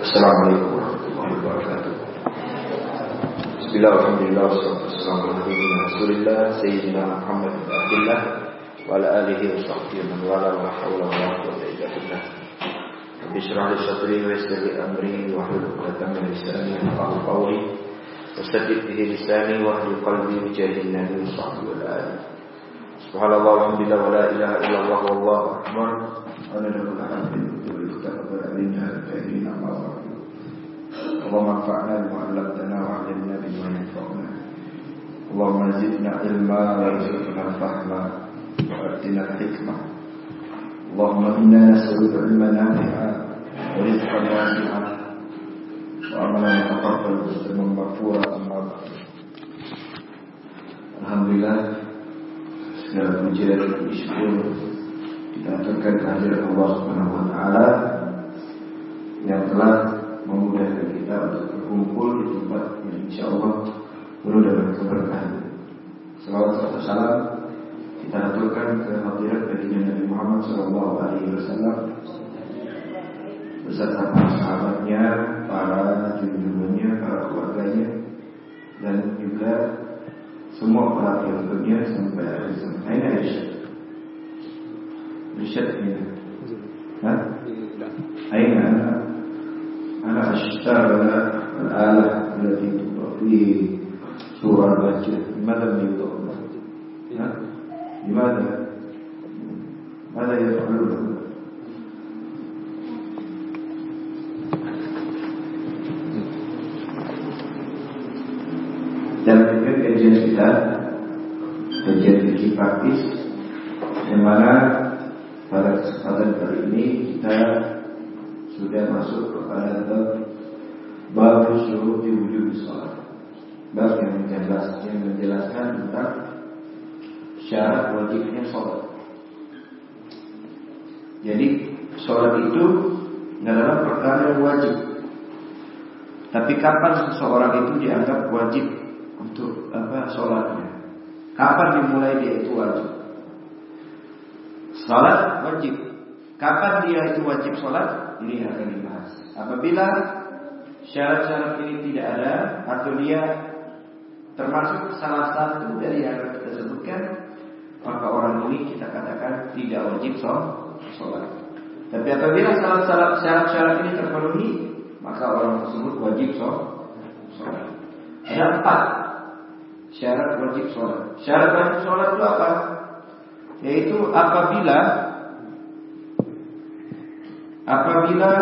السلام عليكم ورحمة الله وبركاته. بسم الله والحمد لله والصلاة والسلام على رسول الله سيدنا محمد بن عبد الله وعلى آله وصحبه ومن والاه ولا حول ولا قوة إلا بالله. رب اشرح لي صدري ويسر لي أمري واحلل عقدة من لساني يفقهوا قولي وسدد به لساني واهل قلبي بجاه النبي وصحبه والآله. سبحان الله والحمد لله ولا إله إلا الله والله أكبر ونعم بالله اللهم انفعنا بما علمتنا وعلمنا بما ينفعنا اللهم زدنا علما وارزقنا فهما وآتنا الحكمة اللهم إنا نسألك علما نافعا ورزقا واسعا وعملا يتقبل وسلما مغفورا أما بعد Alhamdulillah segala puji dan syukur didatangkan kehadiran Allah Subhanahu wa taala yang telah memudahkan kita untuk tempat yang insya Allah penuh dengan keberkahan. Salawat serta salam kita aturkan ke hadirat baginda Nabi Muhammad Sallallahu Alaihi Wasallam beserta para sahabatnya, para junjungannya, para keluarganya, dan juga semua para pengikutnya sampai akhir zaman. Aina Aisyah? Aisyah ya. Hah? Aina ana ana ashtara al-alah التي في سورة البجر لماذا لم يوضع لماذا ماذا يفعلون dalam kajian kita kajian fikih praktis yang mana pada kesempatan kali ini kita sudah masuk kepada bab bab syurut di wujud sholat bab yang menjelaskan, yang menjelaskan tentang syarat wajibnya sholat jadi sholat itu adalah perkara yang wajib tapi kapan seseorang itu dianggap wajib untuk apa sholatnya. Kapan dimulai dia itu wajib? Sholat wajib. Kapan dia itu wajib sholat? Ini akan dibahas. Apabila syarat-syarat ini tidak ada atau dia termasuk salah satu dari yang kita sebutkan, maka orang ini kita katakan tidak wajib sholat. Tapi apabila syarat-syarat ini terpenuhi, maka orang tersebut wajib sholat. Ada empat syarat wajib sholat. Syarat wajib sholat itu apa? Yaitu apabila apabila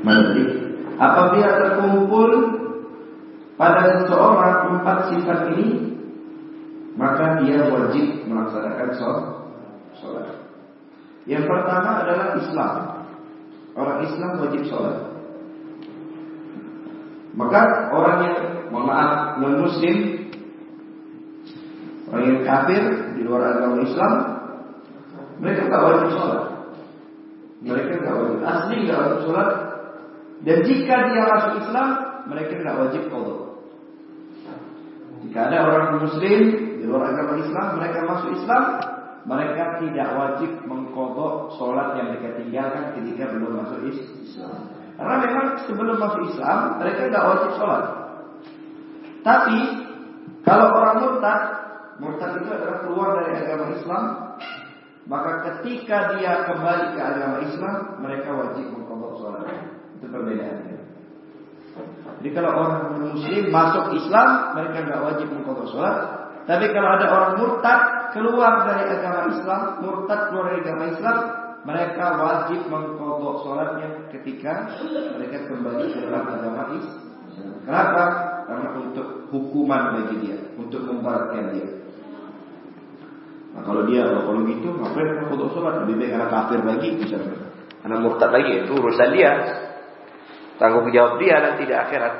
Mari apabila terkumpul pada seseorang empat sifat ini maka dia wajib melaksanakan sholat. Yang pertama adalah Islam. Orang Islam wajib sholat. Maka orang yang maaf non muslim orang yang kafir di luar agama Islam mereka nggak wajib sholat. Mereka nggak wajib asli nggak wajib sholat. Dan jika dia masuk Islam mereka nggak wajib kodok. Jika ada orang muslim di luar agama Islam mereka masuk Islam mereka tidak wajib mengkodok sholat yang mereka tinggalkan ketika belum masuk Islam. Karena memang sebelum masuk Islam mereka tidak wajib sholat. Tapi kalau orang murtad, murtad itu adalah keluar dari agama Islam, maka ketika dia kembali ke agama Islam, mereka wajib mengkodok sholat. Itu perbedaannya. Jadi kalau orang muslim masuk Islam, mereka tidak wajib mengkodok sholat. Tapi kalau ada orang murtad keluar dari agama Islam, murtad keluar dari agama Islam, mereka wajib mengkodok sholatnya ketika mereka kembali ke dalam agama Islam. Kenapa? Karena untuk hukuman bagi dia, untuk membaratkan dia. Nah kalau dia kalau gitu ngapain mengkodok sholat? Lebih baik karena kafir lagi misalnya. Karena murtad lagi itu urusan dia. Tanggung jawab dia nanti di akhirat.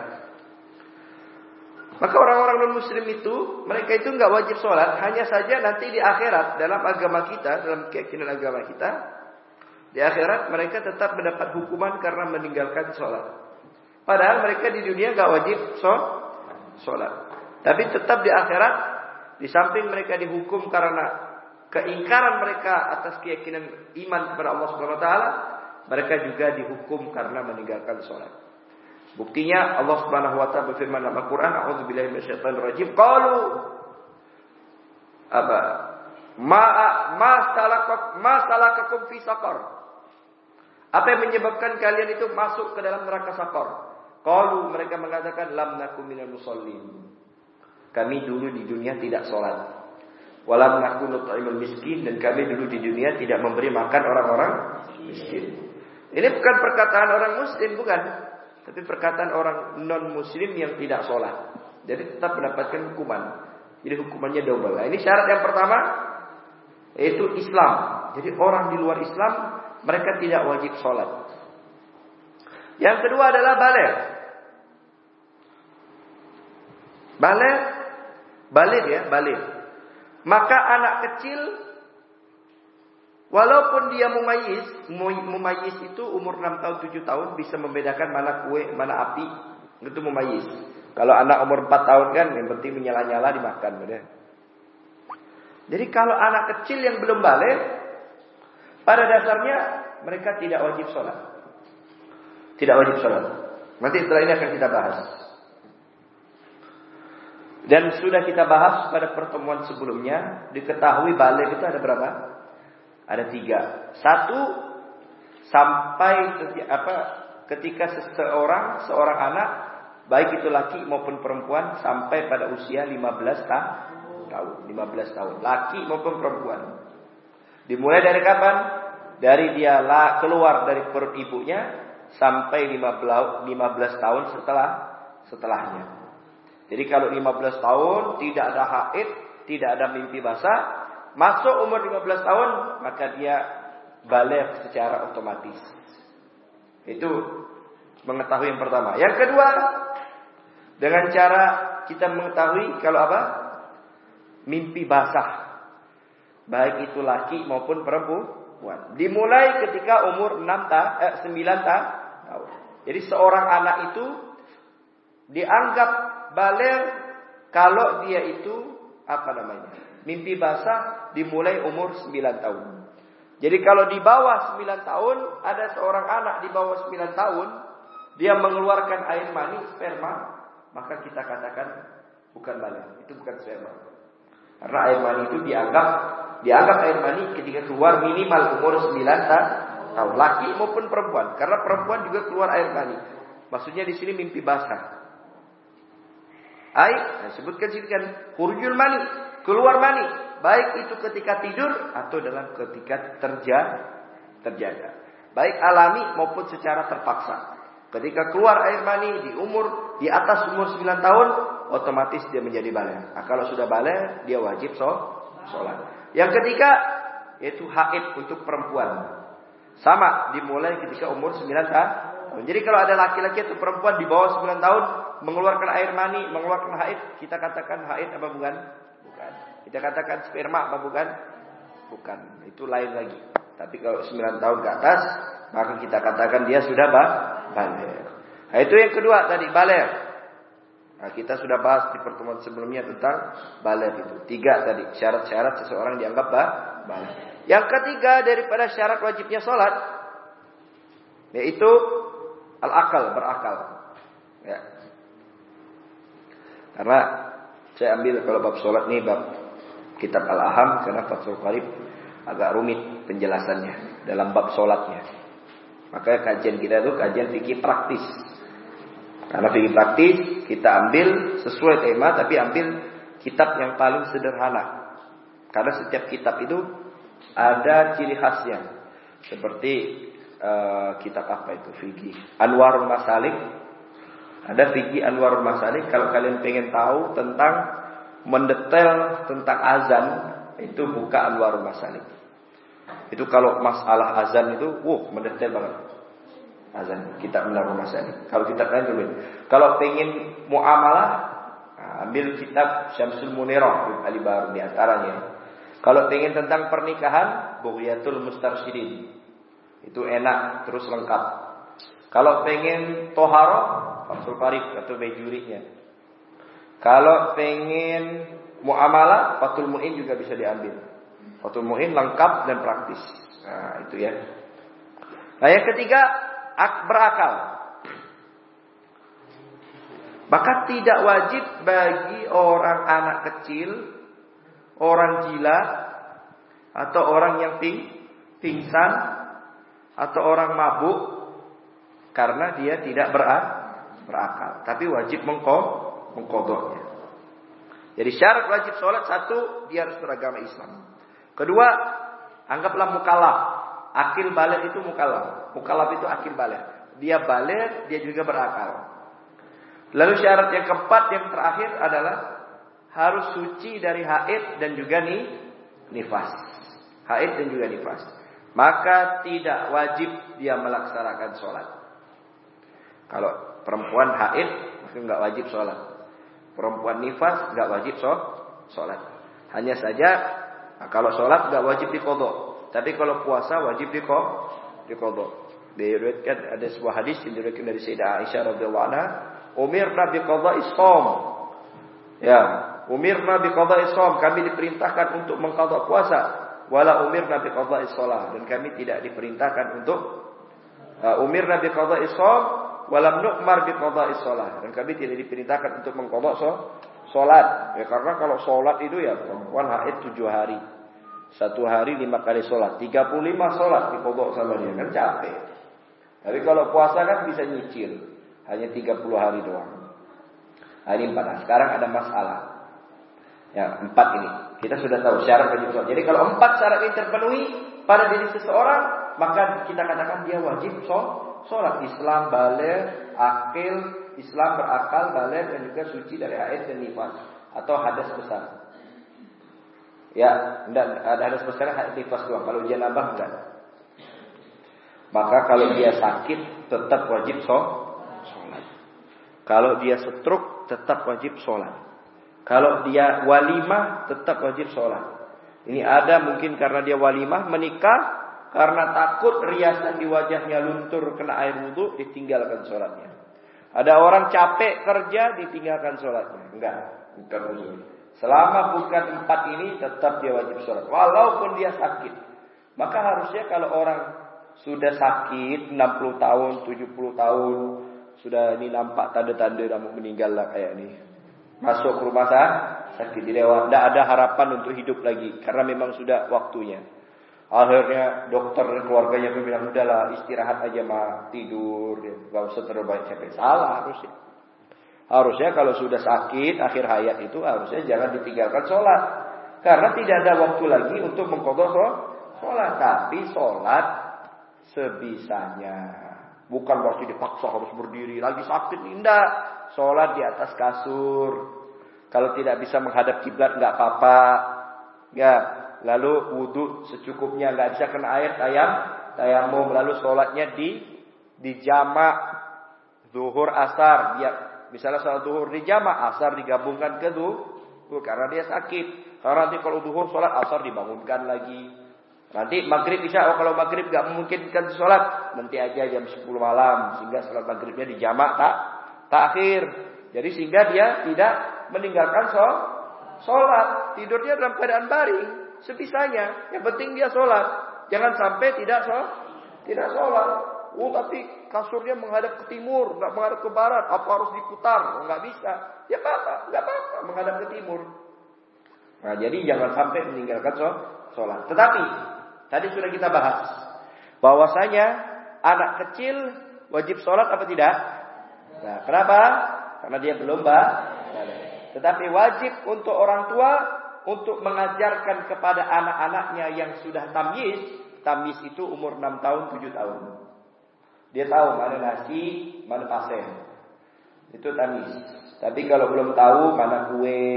Maka orang-orang non muslim itu mereka itu nggak wajib sholat, hanya saja nanti di akhirat dalam agama kita, dalam keyakinan agama kita, di akhirat mereka tetap mendapat hukuman karena meninggalkan sholat. Padahal mereka di dunia nggak wajib sholat, tapi tetap di akhirat di samping mereka dihukum karena keingkaran mereka atas keyakinan iman kepada Allah Subhanahu wa taala, mereka juga dihukum karena meninggalkan sholat. Buktinya Allah Subhanahu wa taala berfirman dalam Al-Qur'an, "A'udzubillahi minasyaitonir rajim." Qalu apa? Ma ma salakak ma salakakum fi saqar. Apa yang menyebabkan kalian itu masuk ke dalam neraka sakor? Qalu mereka mengatakan lam nakum minal musallin. Kami dulu di dunia tidak sholat. Walam naku nut'imul miskin dan kami dulu di dunia tidak memberi makan orang-orang miskin. Ini bukan perkataan orang muslim bukan, tapi perkataan orang non muslim yang tidak sholat. Jadi tetap mendapatkan hukuman. Jadi hukumannya double. Nah, ini syarat yang pertama yaitu Islam. Jadi orang di luar Islam mereka tidak wajib sholat. Yang kedua adalah balik. Balik, balik ya, balik. Maka anak kecil walaupun dia mumayyiz, mumayyiz itu umur 6 tahun 7 tahun bisa membedakan mana kue, mana api, itu mumayyiz. Kalau anak umur 4 tahun kan yang penting menyala-nyala dimakan. Jadi kalau anak kecil yang belum balik, pada dasarnya mereka tidak wajib sholat. Tidak wajib sholat. Nanti setelah ini akan kita bahas. Dan sudah kita bahas pada pertemuan sebelumnya, diketahui balik itu ada berapa? Ada tiga. Satu, sampai apa, ketika seseorang, seorang anak, baik itu laki maupun perempuan, sampai pada usia 15 tahun. 15 tahun. Laki maupun perempuan. Dimulai dari kapan? Dari dia keluar dari perut ibunya sampai 15, 15 tahun setelah setelahnya. Jadi kalau 15 tahun tidak ada haid, tidak ada mimpi basah, masuk umur 15 tahun maka dia balik secara otomatis. Itu mengetahui yang pertama. Yang kedua, dengan cara kita mengetahui kalau apa? Mimpi basah. Baik itu laki maupun perempuan. Dimulai ketika umur 6 ta, eh, 9 ta. Jadi seorang anak itu dianggap balik kalau dia itu apa namanya? Mimpi basah dimulai umur 9 tahun. Jadi kalau di bawah 9 tahun ada seorang anak di bawah 9 tahun dia mengeluarkan air mani sperma, maka kita katakan bukan balik, itu bukan sperma. Karena air mani itu dianggap dianggap air mani ketika keluar minimal umur 9 tahun, laki maupun perempuan. Karena perempuan juga keluar air mani. Maksudnya di sini mimpi basah. Ai, nah, sebutkan sebutkan hurjul mani, keluar mani, baik itu ketika tidur atau dalam ketika terja terjaga. Baik alami maupun secara terpaksa. Ketika keluar air mani di umur di atas umur 9 tahun, otomatis dia menjadi balik. Nah, kalau sudah balik, dia wajib sholat. Yang ketiga, yaitu haid untuk perempuan. Sama, dimulai ketika umur 9 tahun. Jadi kalau ada laki-laki atau perempuan di bawah 9 tahun, mengeluarkan air mani, mengeluarkan haid, kita katakan haid apa bukan? Kita katakan sperma apa bukan? Bukan. Itu lain lagi. Tapi kalau 9 tahun ke atas, maka kita katakan dia sudah balik. Nah, itu yang kedua tadi, balik. Nah, kita sudah bahas di pertemuan sebelumnya tentang balik itu. Tiga tadi, syarat-syarat seseorang dianggap balik. Yang ketiga daripada syarat wajibnya sholat, yaitu al-akal, berakal. Ya. Karena saya ambil kalau bab sholat nih bab kitab Al-Aham karena Fathul Qarib agak rumit penjelasannya dalam bab sholatnya. Maka kajian kita itu kajian fikih praktis. Karena fikih praktis kita ambil sesuai tema tapi ambil kitab yang paling sederhana. Karena setiap kitab itu ada ciri khasnya. Seperti uh, kitab apa itu fikih Anwarul Masalik ada Fikih Anwar Masalik kalau kalian pengen tahu tentang mendetail tentang azan itu buka Anwar Masalik. Itu kalau masalah azan itu, wow, mendetail banget. Azan kita Anwar Masalik. Kalau kita lain dulu. Kalau pengen muamalah, ambil kitab Syamsul Munirah Ali Baru di antaranya. Kalau pengen tentang pernikahan, Bughyatul Mustarsyidin. Itu enak, terus lengkap. Kalau pengen toharo, Fathul Farid atau bejurinya. Kalau pengen muamalah, Fathul Mu'in juga bisa diambil. Fatul muhin lengkap dan praktis. Nah, itu ya. Nah, yang ketiga, berakal. Maka tidak wajib bagi orang anak kecil, orang gila, atau orang yang ping, pingsan, atau orang mabuk, karena dia tidak berakal. Tapi wajib mengkodoknya. Jadi syarat wajib sholat satu, dia harus beragama Islam. Kedua, anggaplah mukalaf. Akil balik itu mukalaf. Mukalaf itu akil balik. Dia balik, dia juga berakal. Lalu syarat yang keempat, yang terakhir adalah harus suci dari haid dan juga nih nifas. Haid dan juga nifas. Maka tidak wajib dia melaksanakan sholat. Kalau perempuan haid, maka nggak wajib sholat. Perempuan nifas nggak wajib sholat. Hanya saja Nah, kalau sholat nggak wajib dikodok, tapi kalau puasa wajib dikodok. Diriwayatkan ada sebuah hadis yang diriwayatkan dari Sayyidah Aisyah radhiyallahu anha, Nabi qada isom. Ya, Umir Nabi qada isom. Kami diperintahkan untuk mengkodok puasa. Wala Nabi qada isolah. Dan kami tidak diperintahkan untuk uh, Umir Nabi qada isom. Walam nu'mar bi qada isolah. Dan kami tidak diperintahkan untuk mengkodok Sholat. Ya, karena kalau sholat itu ya perempuan haid tujuh hari. Satu hari lima kali sholat. Tiga puluh lima sholat dikodok sama dia. Kan capek. Tapi kalau puasa kan bisa nyicil. Hanya tiga puluh hari doang. Nah, ini empat. Nah, sekarang ada masalah. Ya, empat ini. Kita sudah tahu syarat wajib sholat. Jadi kalau empat syarat ini terpenuhi pada diri seseorang, maka kita katakan dia wajib sholat. Islam, balik, akil, Islam berakal, balik dan juga suci dari haid dan nifas atau hadas besar. Ya, enggak ada hadas besar haid nifas doang. Kalau janabah enggak. Maka kalau dia sakit tetap wajib sholat. Kalau dia setruk tetap wajib sholat. Kalau dia walimah tetap wajib sholat. Ini ada mungkin karena dia walimah menikah karena takut riasan di wajahnya luntur kena air wudhu ditinggalkan sholatnya. Ada orang capek kerja ditinggalkan sholatnya. Enggak, bukan uzur. Selama bukan empat ini tetap dia wajib sholat. Walaupun dia sakit. Maka harusnya kalau orang sudah sakit 60 tahun, 70 tahun. Sudah ini nampak tanda-tanda mau meninggal lah kayak ini. Masuk ke rumah sakit. Tidak ada harapan untuk hidup lagi. Karena memang sudah waktunya. Akhirnya dokter dan keluarganya pun bilang udahlah istirahat aja mah tidur, ya. gak usah terlalu banyak capek. Salah harusnya. Harusnya kalau sudah sakit akhir hayat itu harusnya jangan ditinggalkan sholat. Karena tidak ada waktu lagi untuk mengkodok sholat. Tapi sholat sebisanya. Bukan waktu dipaksa harus berdiri lagi sakit. Tidak. Sholat di atas kasur. Kalau tidak bisa menghadap kiblat nggak apa-apa. Ya, lalu wudhu secukupnya. Nggak bisa kena air tayam. Tayamum. Lalu sholatnya di di jamak zuhur asar. Dia misalnya sholat zuhur di jamak asar digabungkan ke zuhur karena dia sakit. Karena nanti kalau zuhur sholat asar dibangunkan lagi. Nanti maghrib bisa. Oh kalau maghrib nggak memungkinkan sholat nanti aja jam 10 malam. Sehingga sholat maghribnya di jamak tak takhir. Jadi sehingga dia tidak meninggalkan sholat. Tidurnya dalam keadaan baring sebisanya. Yang penting dia sholat. Jangan sampai tidak sholat. Tidak sholat. Oh tapi kasurnya menghadap ke timur, nggak menghadap ke barat. Apa harus diputar? Oh, bisa. Ya apa? Nggak apa-apa menghadap ke timur. Nah jadi jangan sampai meninggalkan sholat. Tetapi tadi sudah kita bahas bahwasanya anak kecil wajib sholat apa tidak? Nah, kenapa? Karena dia belum bah. Tetapi wajib untuk orang tua untuk mengajarkan kepada anak-anaknya yang sudah tamyiz, tamyiz itu umur 6 tahun, 7 tahun. Dia tahu mana nasi, mana pasir. Itu tamyiz. Tapi kalau belum tahu mana kue,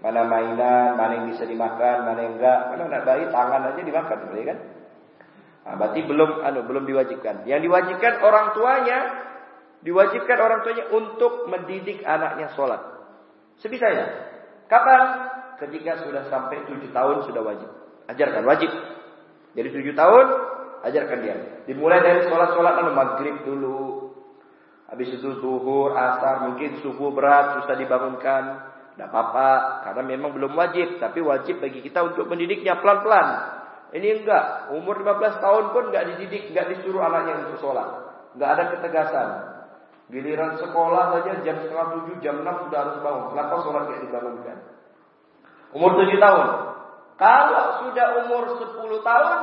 mana mainan, mana yang bisa dimakan, mana yang enggak, mana anak bayi tangan aja dimakan, boleh kan? Nah, berarti belum anu belum diwajibkan. Yang diwajibkan orang tuanya, diwajibkan orang tuanya untuk mendidik anaknya sholat. Sebisanya. Kapan? Ketika sudah sampai tujuh tahun sudah wajib. Ajarkan wajib. Jadi tujuh tahun ajarkan dia. Dimulai dari sholat-sholat lalu maghrib dulu. Habis itu zuhur, asar, mungkin subuh berat, susah dibangunkan. Tidak apa-apa, karena memang belum wajib. Tapi wajib bagi kita untuk mendidiknya pelan-pelan. Ini enggak. Umur 15 tahun pun enggak dididik, enggak disuruh anaknya untuk sholat. Enggak ada ketegasan. Giliran sekolah saja jam setengah tujuh, jam enam sudah harus bangun. Kenapa sholat kayak dibangunkan? Umur tujuh tahun. Kalau sudah umur sepuluh tahun,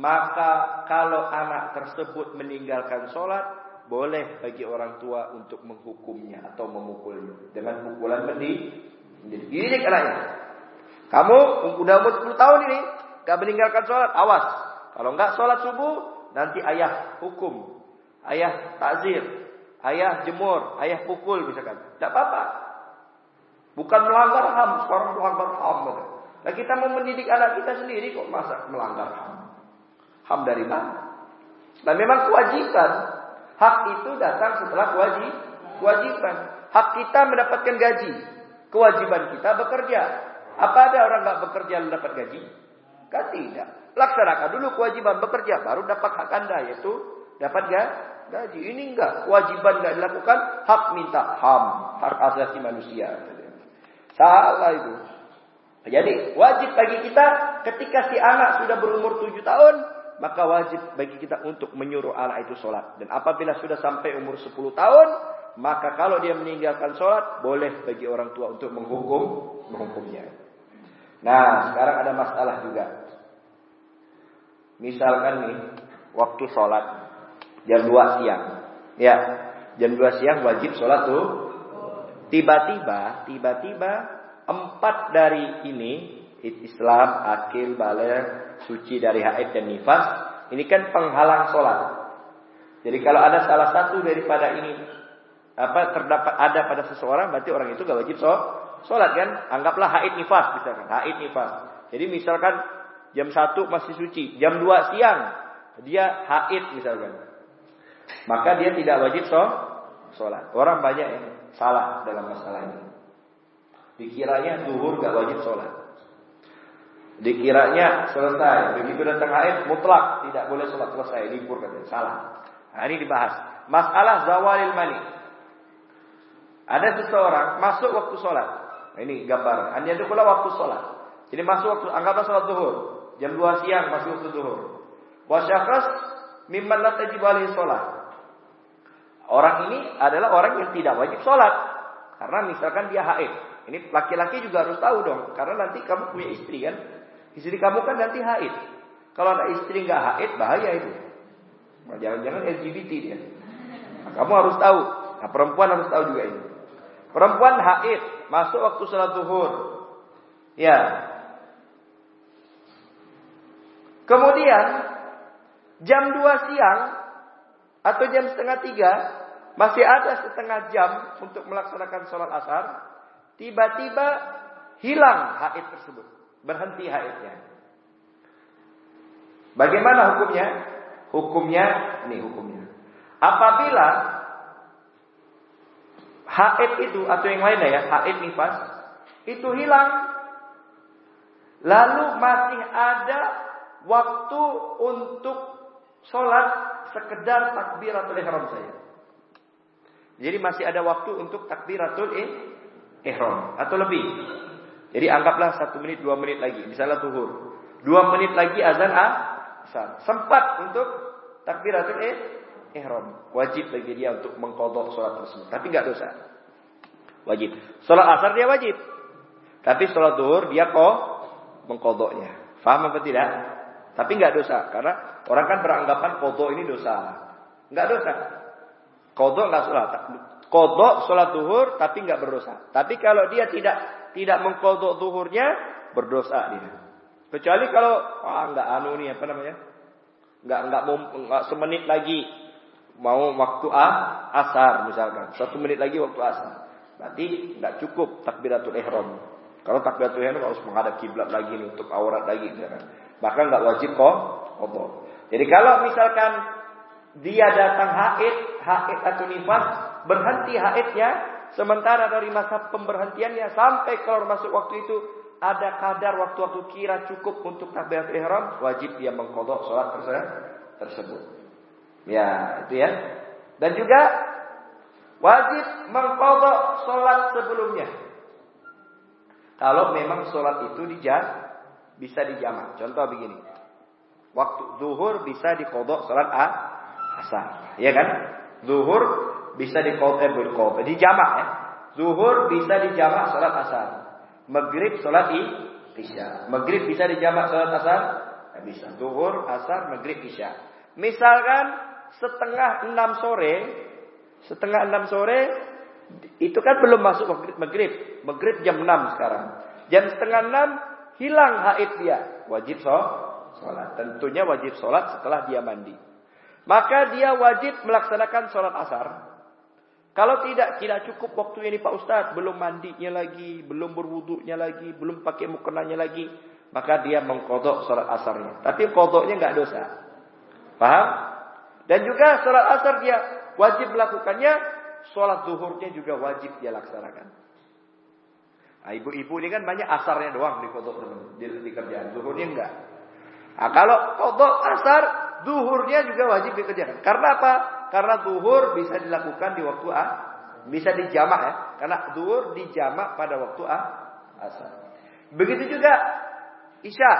maka kalau anak tersebut meninggalkan sholat, boleh bagi orang tua untuk menghukumnya atau memukulnya dengan pukulan mendidik. Dididik anaknya. Kamu udah umur 10 tahun ini, gak meninggalkan sholat, awas. Kalau nggak sholat subuh, nanti ayah hukum, ayah takzir, ayah jemur, ayah pukul misalkan. Tidak apa-apa. Bukan melanggar ham, sekarang melanggar ham. Nah kita mau mendidik anak kita sendiri kok masa melanggar ham. Ham dari mana? Dan memang kewajiban Hak itu datang setelah kewajib, kewajiban. Hak kita mendapatkan gaji. Kewajiban kita bekerja. Apa ada orang nggak bekerja dapat gaji? Kan tidak. Laksanakan dulu kewajiban bekerja, baru dapat hak anda yaitu dapat gaji. Ini enggak kewajiban nggak dilakukan, hak minta ham, hak asasi manusia. Salah itu. Jadi wajib bagi kita ketika si anak sudah berumur tujuh tahun maka wajib bagi kita untuk menyuruh anak itu sholat. Dan apabila sudah sampai umur 10 tahun, maka kalau dia meninggalkan sholat, boleh bagi orang tua untuk menghukum, menghukumnya. Nah, sekarang ada masalah juga. Misalkan nih, waktu sholat, jam 2 siang. Ya, jam 2 siang wajib sholat tuh. Tiba-tiba, tiba-tiba, empat dari ini, Islam, akil, balik, suci dari haid dan nifas, ini kan penghalang sholat. Jadi kalau ada salah satu daripada ini apa terdapat ada pada seseorang, berarti orang itu gak wajib sholat kan? Anggaplah haid nifas misalkan, haid nifas. Jadi misalkan jam satu masih suci, jam 2 siang dia haid misalkan. Maka dia tidak wajib sholat. Orang banyak yang salah dalam masalah ini. Dikiranya zuhur gak wajib sholat. Dikiranya selesai. Begitu datang haid mutlak tidak boleh sholat selesai libur katanya. Salah. Nah, ini dibahas. Masalah zawalil mani. Ada seseorang masuk waktu sholat. Nah, ini gambar. Hanya itu pula waktu sholat. Jadi masuk waktu anggaplah sholat duhur. Jam 2 siang masuk waktu duhur. Wasyakas mimman la tajib sholat. Orang ini adalah orang yang tidak wajib sholat. Karena misalkan dia haid. Ini laki-laki juga harus tahu dong. Karena nanti kamu punya istri kan. Istri kamu kan nanti haid. Kalau ada istri nggak haid, bahaya itu. Nah, jangan-jangan LGBT dia. Nah, kamu harus tahu. Nah, perempuan harus tahu juga ini. Perempuan haid, masuk waktu sholat zuhur. Ya. Kemudian, jam 2 siang, atau jam setengah tiga, masih ada setengah jam untuk melaksanakan sholat asar. Tiba-tiba hilang haid tersebut berhenti haidnya. Bagaimana hukumnya? Hukumnya, ini hukumnya. Apabila haid itu atau yang lainnya ya, haid nifas itu hilang, lalu masih ada waktu untuk sholat sekedar takbiratul ihram saya. Jadi masih ada waktu untuk takbiratul ihram atau lebih. Jadi anggaplah satu menit, dua menit lagi, misalnya tuhur. Dua menit lagi azan asar. Sempat untuk takbiratul ihram. Wajib bagi dia untuk mengkodok sholat tersebut. Tapi nggak dosa. Wajib. Sholat asar dia wajib. Tapi sholat duhur dia kok mengkodoknya. Faham apa tidak? Tapi nggak dosa. Karena orang kan beranggapan kodok ini dosa. Nggak dosa. Kodok nggak sholat. Kodok sholat duhur tapi nggak berdosa. Tapi kalau dia tidak tidak mengkodok zuhurnya, berdosa dia. Kecuali kalau ah nggak anu nih apa namanya? Nggak nggak mau nggak semenit lagi mau waktu ah, asar misalkan. Satu menit lagi waktu asar. Berarti nggak cukup takbiratul ihram. Kalau takbiratul ihram harus menghadap kiblat lagi untuk aurat lagi misalkan. Bahkan nggak wajib kok kodok. Jadi kalau misalkan dia datang haid, haid atau nifas, berhenti haidnya, Sementara dari masa pemberhentiannya sampai keluar masuk waktu itu ada kadar waktu-waktu kira cukup untuk takbiratul ihram, wajib dia mengkodok sholat tersebut. Ya, itu ya. Dan juga wajib mengkodok sholat sebelumnya. Kalau memang sholat itu dijam, bisa dijamak. Contoh begini. Waktu zuhur bisa dikodok sholat a, asar. Ya kan? Zuhur bisa dikodok, eh, dikodok, dijamak ya. Zuhur bisa dijamak sholat asar. Maghrib sholat i, isya. Maghrib bisa dijamak sholat asar? Tidak bisa. Zuhur, asar, maghrib, isya. Misalkan setengah enam sore, setengah enam sore itu kan belum masuk maghrib. Maghrib jam 6 sekarang. Jam setengah 6 hilang haid dia. Wajib sholat. Tentunya wajib sholat setelah dia mandi. Maka dia wajib melaksanakan sholat asar. Kalau tidak, tidak cukup waktu ini Pak Ustadz. Belum mandinya lagi, belum berwuduknya lagi, belum pakai mukenanya lagi. Maka dia mengkodok sholat asarnya. Tapi kodoknya nggak dosa. Paham? Dan juga sholat asar dia wajib melakukannya sholat zuhurnya juga wajib dia laksanakan. Nah, ibu-ibu ini kan banyak asarnya doang di kodok di, di kerjaan, zuhurnya enggak. Nah, kalau kodok asar, zuhurnya juga wajib dikerjakan. Karena apa? Karena zuhur bisa dilakukan di waktu A, bisa dijamak ya. Karena zuhur dijamak pada waktu A, asar. Begitu juga isya.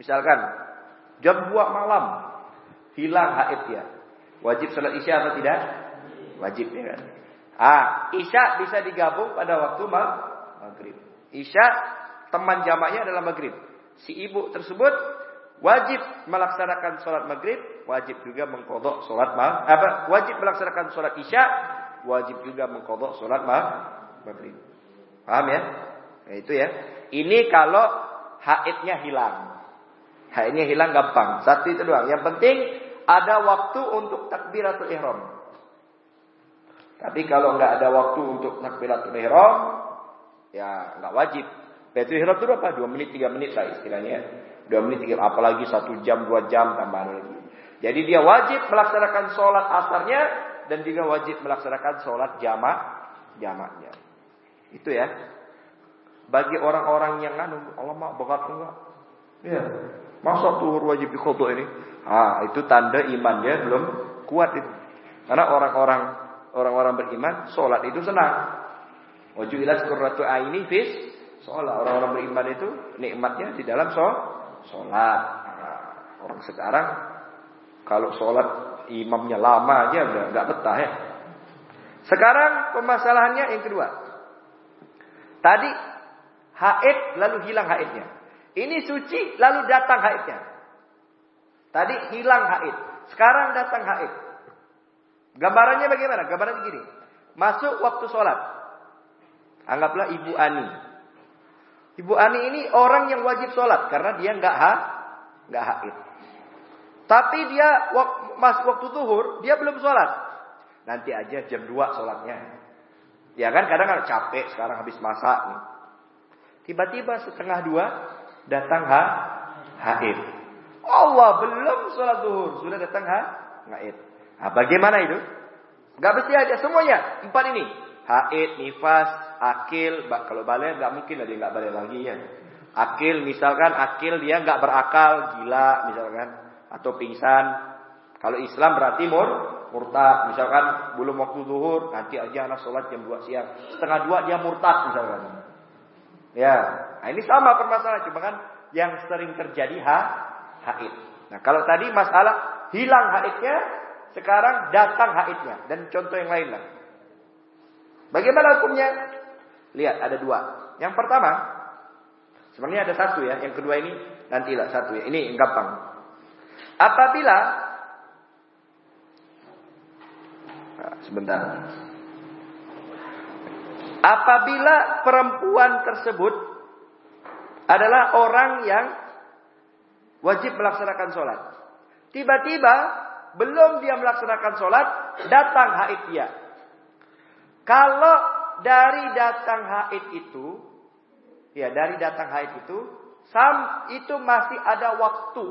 Misalkan jam 2 malam hilang haid dia. Wajib sholat isya atau tidak? Wajib ya kan. Ah, Isya bisa digabung pada waktu maghrib. Isya teman jamaknya adalah maghrib. Si ibu tersebut wajib melaksanakan sholat maghrib, wajib juga mengkodok sholat maghrib. Apa? Wajib melaksanakan sholat isya, wajib juga mengkodok sholat maghrib. Paham ya? Nah, itu ya. Ini kalau haidnya hilang. Haidnya hilang gampang. Satu itu doang. Yang penting ada waktu untuk takbiratul ihram. Tapi kalau nggak ada waktu untuk takbiratul ihram, ya nggak wajib. Takbiratul ihram itu apa? Dua menit, tiga menit lah istilahnya. Dua menit, tiga, apalagi satu jam, dua jam tambahan lagi. Jadi dia wajib melaksanakan sholat asarnya dan juga wajib melaksanakan sholat jamak jamaknya. Itu ya. Bagi orang-orang yang anu, Allah mak berat enggak? Ya. Masa tuhur wajib dikhudu ini? Ah, itu tanda imannya belum kuat itu. Karena orang-orang orang-orang beriman sholat itu senang. Wajulat qurratu aini fis sholat. Orang-orang beriman itu nikmatnya di dalam sholat. Nah, orang sekarang kalau sholat imamnya lama aja udah nggak betah ya. Sekarang permasalahannya yang kedua. Tadi haid lalu hilang haidnya. Ini suci lalu datang haidnya. Tadi hilang haid. Sekarang datang haid. Gambarannya bagaimana? Gambarannya gini. Masuk waktu sholat. Anggaplah Ibu Ani. Ibu Ani ini orang yang wajib sholat. Karena dia nggak ha, nggak haid. Tapi dia masuk waktu zuhur, dia belum sholat. Nanti aja jam 2 sholatnya. Ya kan kadang kadang capek sekarang habis masak nih. Tiba-tiba setengah dua datang ha, haid. Allah belum sholat zuhur, sudah datang ha, haid. Nah, bagaimana itu? Gak mesti ada semuanya. Empat ini. Haid, nifas, akil. Kalau balik gak mungkin lah dia gak balik lagi ya. Akil misalkan akil dia gak berakal, gila misalkan. Atau pingsan. Kalau Islam berarti mur, murtad. Misalkan belum waktu zuhur, nanti aja anak sholat jam 2 siang. Setengah dua dia murtad misalkan. Ya, nah ini sama permasalahan. Cuma kan yang sering terjadi ha, haid. Nah kalau tadi masalah hilang haidnya, sekarang datang haidnya dan contoh yang lain lah. Bagaimana hukumnya? Lihat ada dua. Yang pertama, sebenarnya ada satu ya. Yang kedua ini nantilah satu ya. Ini yang gampang. Apabila nah, sebentar. Apabila perempuan tersebut adalah orang yang wajib melaksanakan sholat. Tiba-tiba belum dia melaksanakan sholat, datang haid dia. Kalau dari datang haid itu, ya dari datang haid itu, sam itu masih ada waktu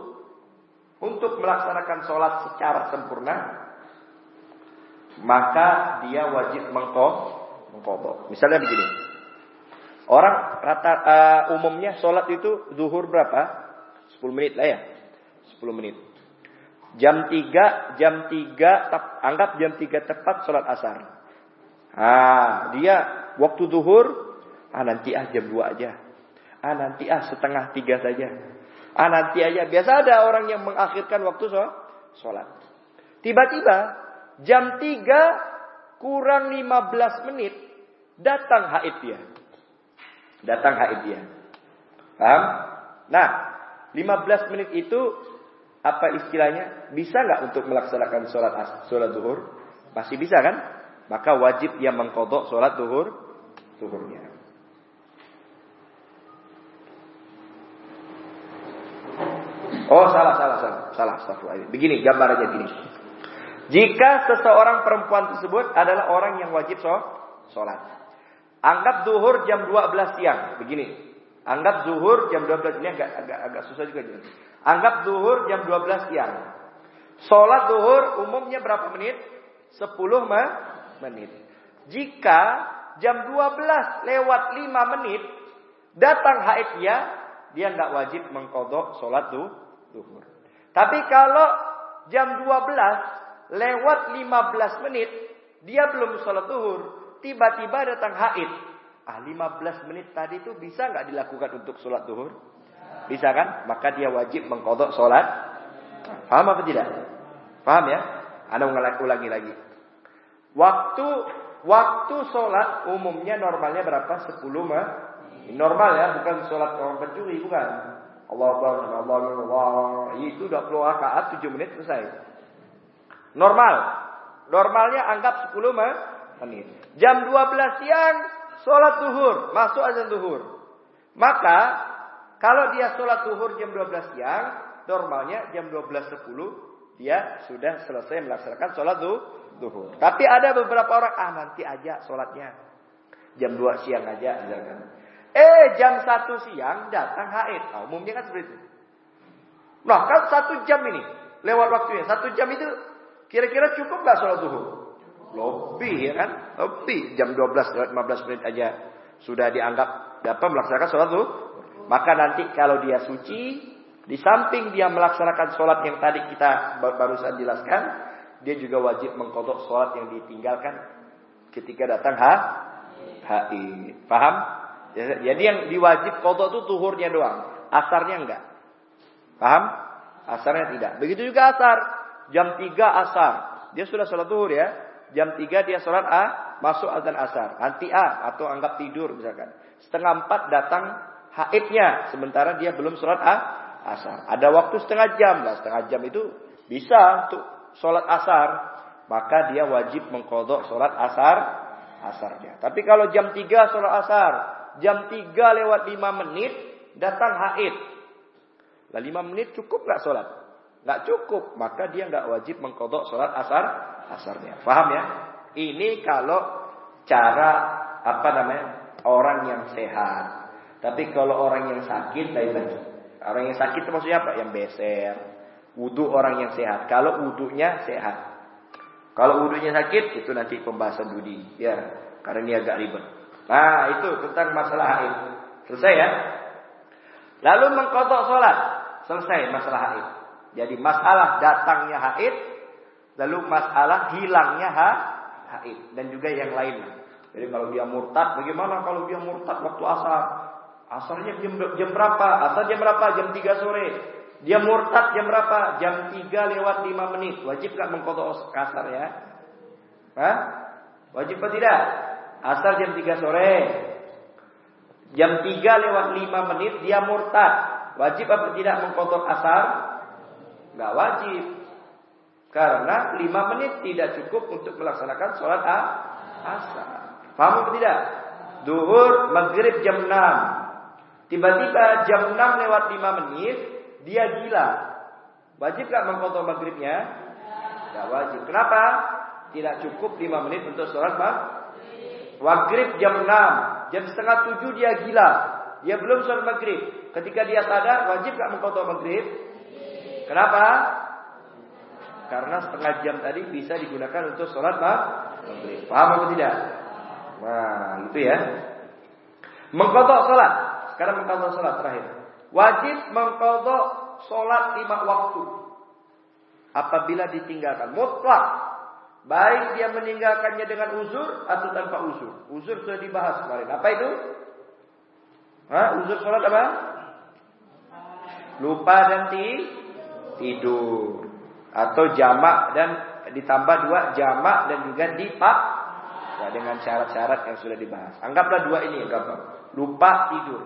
untuk melaksanakan sholat secara sempurna, maka dia wajib mengkoh, mengkodok. Misalnya begini, orang rata uh, umumnya sholat itu zuhur berapa? 10 menit lah ya, 10 menit. Jam 3, jam 3, tep, anggap jam 3 tepat sholat asar. Ah, dia waktu duhur Ah nanti ah jam 2 aja. Ah nanti ah setengah tiga saja. Ah nanti aja. Biasa ada orang yang mengakhirkan waktu sholat. Tiba-tiba jam 3 kurang 15 menit datang haid dia. Datang haid dia. Paham? Nah, 15 menit itu apa istilahnya? Bisa nggak untuk melaksanakan sholat sholat duhur? Masih bisa kan? Maka wajib dia mengkodok sholat duhur, duhurnya. Oh salah salah salah salah salah. Begini gambarannya gini. Jika seseorang perempuan tersebut adalah orang yang wajib sholat. Anggap zuhur jam 12 siang. Begini. Anggap zuhur jam 12 ini agak agak, agak susah juga. Jadi. Anggap zuhur jam 12 siang. Sholat zuhur umumnya berapa menit? 10 menit. Jika jam 12 lewat 5 menit datang haidnya, dia nggak wajib mengkodok sholat zuhur. Tapi kalau jam 12 lewat 15 menit dia belum sholat duhur, tiba-tiba datang haid. Ah 15 menit tadi itu bisa nggak dilakukan untuk sholat duhur? Bisa kan? Maka dia wajib mengkodok sholat. Paham apa tidak? Paham ya? Anda ulangi lagi. Waktu waktu sholat umumnya normalnya berapa? 10 mah? Normal ya, bukan sholat orang pencuri, bukan. Allah Akbar, Allah Allah itu 20 rakaat 7 menit selesai. Normal. Normalnya anggap 10 menit. Jam 12 siang sholat zuhur, masuk azan zuhur. Maka kalau dia sholat zuhur jam 12 siang, normalnya jam 12.10 dia sudah selesai melaksanakan sholat zuhur. Tapi ada beberapa orang, ah nanti aja sholatnya. Jam 2 siang aja, misalkan. Eh jam satu siang datang haid. Nah, umumnya kan seperti itu. Nah kan satu jam ini lewat waktunya. Satu jam itu kira-kira cukup nggak sholat zuhur? Lebih ya kan? Lebih. Jam 12 lewat 15 menit aja sudah dianggap dapat melaksanakan sholat zuhur. Maka nanti kalau dia suci, di samping dia melaksanakan sholat yang tadi kita barusan jelaskan, dia juga wajib mengkodok sholat yang ditinggalkan ketika datang ha haid. Paham? Ya, jadi yang diwajib kodok itu tuhurnya doang. Asarnya enggak. Paham? Asarnya tidak. Begitu juga asar. Jam 3 asar. Dia sudah sholat tuhur ya. Jam 3 dia sholat A. Masuk azan asar. Nanti A. Atau anggap tidur misalkan. Setengah 4 datang haidnya. Sementara dia belum sholat A. Asar. Ada waktu setengah jam. Lah setengah jam itu bisa untuk sholat asar. Maka dia wajib mengkodok sholat asar. Asarnya. Tapi kalau jam 3 sholat asar jam 3 lewat 5 menit datang haid. Lah 5 menit cukup nggak sholat? Nggak cukup, maka dia nggak wajib mengkodok sholat asar asarnya. Paham ya? Ini kalau cara apa namanya orang yang sehat. Tapi kalau orang yang sakit lain lagi. Orang yang sakit itu maksudnya apa? Yang beser. Wudhu orang yang sehat. Kalau wudhunya sehat. Kalau wudhunya sakit itu nanti pembahasan Budi. Ya, karena ini agak ribet. Nah, itu tentang masalah haid. Selesai ya? Lalu mengkotok sholat. Selesai masalah haid. Jadi masalah datangnya haid. Lalu masalah hilangnya ha, haid. Dan juga yang lain. Jadi kalau dia murtad, bagaimana kalau dia murtad waktu asar? Asarnya jam, jam berapa? Asar jam berapa? Jam 3 sore. Dia murtad jam berapa? Jam 3 lewat 5 menit. Wajib gak mengkotok kasar ya? Hah? Wajib atau tidak? Asar jam 3 sore. Jam 3 lewat 5 menit dia murtad. Wajib apa tidak mengkotok asar? Gak wajib. Karena 5 menit tidak cukup untuk melaksanakan sholat asar. Paham atau tidak? Duhur, maghrib jam 6. Tiba-tiba jam 6 lewat 5 menit, dia gila. Wajib gak mengkotok maghribnya? Gak wajib. Kenapa? Tidak cukup 5 menit untuk sholat maghrib. Maghrib jam 6, jam setengah 7 dia gila. Dia belum sholat maghrib. Ketika dia sadar, wajib gak mengkotor maghrib? Kenapa? Karena setengah jam tadi bisa digunakan untuk sholat maghrib. Paham atau tidak? Nah, itu ya. Mengkodok sholat. Sekarang mengkodok sholat terakhir. Wajib mengkodok sholat lima waktu. Apabila ditinggalkan. Mutlak. Baik dia meninggalkannya dengan uzur atau tanpa uzur. Uzur sudah dibahas kemarin. Apa itu? Hah? Uzur sholat apa? Lupa dan ti tidur. Atau jamak dan ditambah dua jamak dan juga dipak ya, dengan syarat-syarat yang sudah dibahas. Anggaplah dua ini yang gampang. Lupa tidur.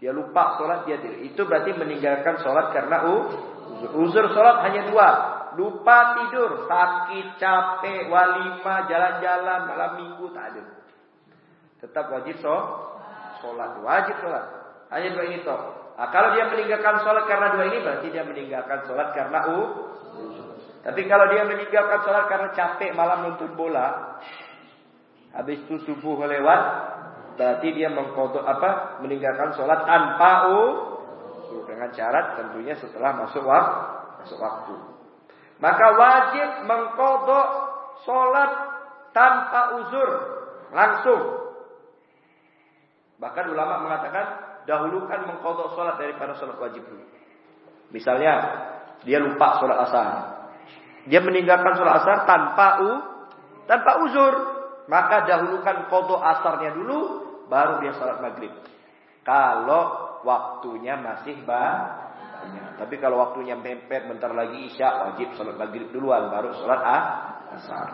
Dia lupa sholat dia tidur. Itu berarti meninggalkan sholat karena uzur. Uzur sholat hanya dua. Lupa tidur, sakit, capek, walima, jalan-jalan, malam minggu tak ada. Tetap wajib sholat. Wajib sholat. Hanya dua ini toh. Nah, kalau dia meninggalkan sholat karena dua ini berarti dia meninggalkan sholat karena uzur. Tapi kalau dia meninggalkan sholat karena capek malam nonton bola, habis itu subuh lewat, berarti dia mengkodok apa? Meninggalkan sholat tanpa u dengan syarat tentunya setelah masuk waktu. Masuk waktu. Maka wajib mengkodok sholat tanpa uzur langsung. Bahkan ulama mengatakan dahulukan mengkodok sholat daripada sholat wajib dulu. Misalnya dia lupa sholat asar, dia meninggalkan sholat asar tanpa u, tanpa uzur. Maka dahulukan kodok asarnya dulu, baru dia sholat maghrib. Kalau waktunya masih banyak. Tapi kalau waktunya mepet bentar lagi isya wajib sholat maghrib duluan, baru sholat asar.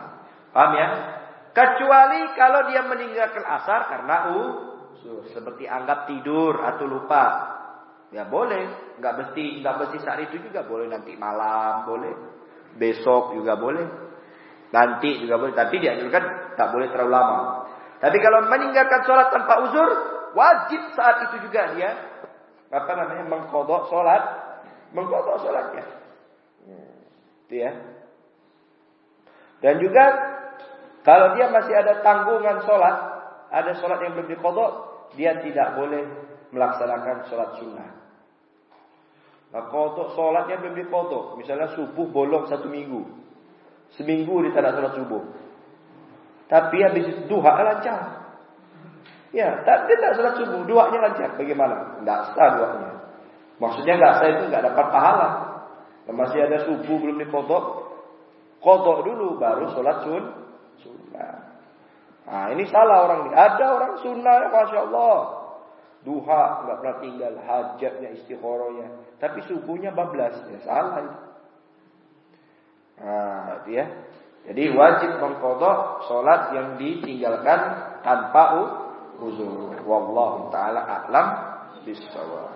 Paham ya? Kecuali kalau dia meninggalkan asar karena u, seperti anggap tidur atau lupa. Ya boleh, nggak mesti nggak mesti saat itu juga boleh nanti malam boleh besok juga boleh, nanti juga boleh. Tapi dianjurkan tak boleh terlalu lama. Tapi kalau meninggalkan sholat tanpa uzur, wajib saat itu juga dia apa namanya mengkodok sholat, mengkodok sholatnya. Itu ya. Dan juga kalau dia masih ada tanggungan sholat, ada sholat yang belum dikodok, dia tidak boleh melaksanakan sholat sunnah. Nah, kodok sholatnya belum dikodok. Misalnya subuh bolong satu minggu. Seminggu dia tak sholat subuh. Tapi habis duha lancar. Ya, tak, dia tak sholat subuh. Duhanya lancar. Bagaimana? Tidak sah duhanya. Maksudnya nggak sah itu nggak dapat pahala. Nah, masih ada subuh belum dikodok. Kodok dulu baru sholat sun. Sunnah. Nah ini salah orang ini. Ada orang sunnah, masya Allah. Duha nggak pernah tinggal, hajatnya istikharahnya. Tapi subuhnya bablas, ya salah itu. Nah, ya. Jadi wajib mengkodok sholat yang ditinggalkan tanpa uzur. Wallahu taala a'lam bisawab.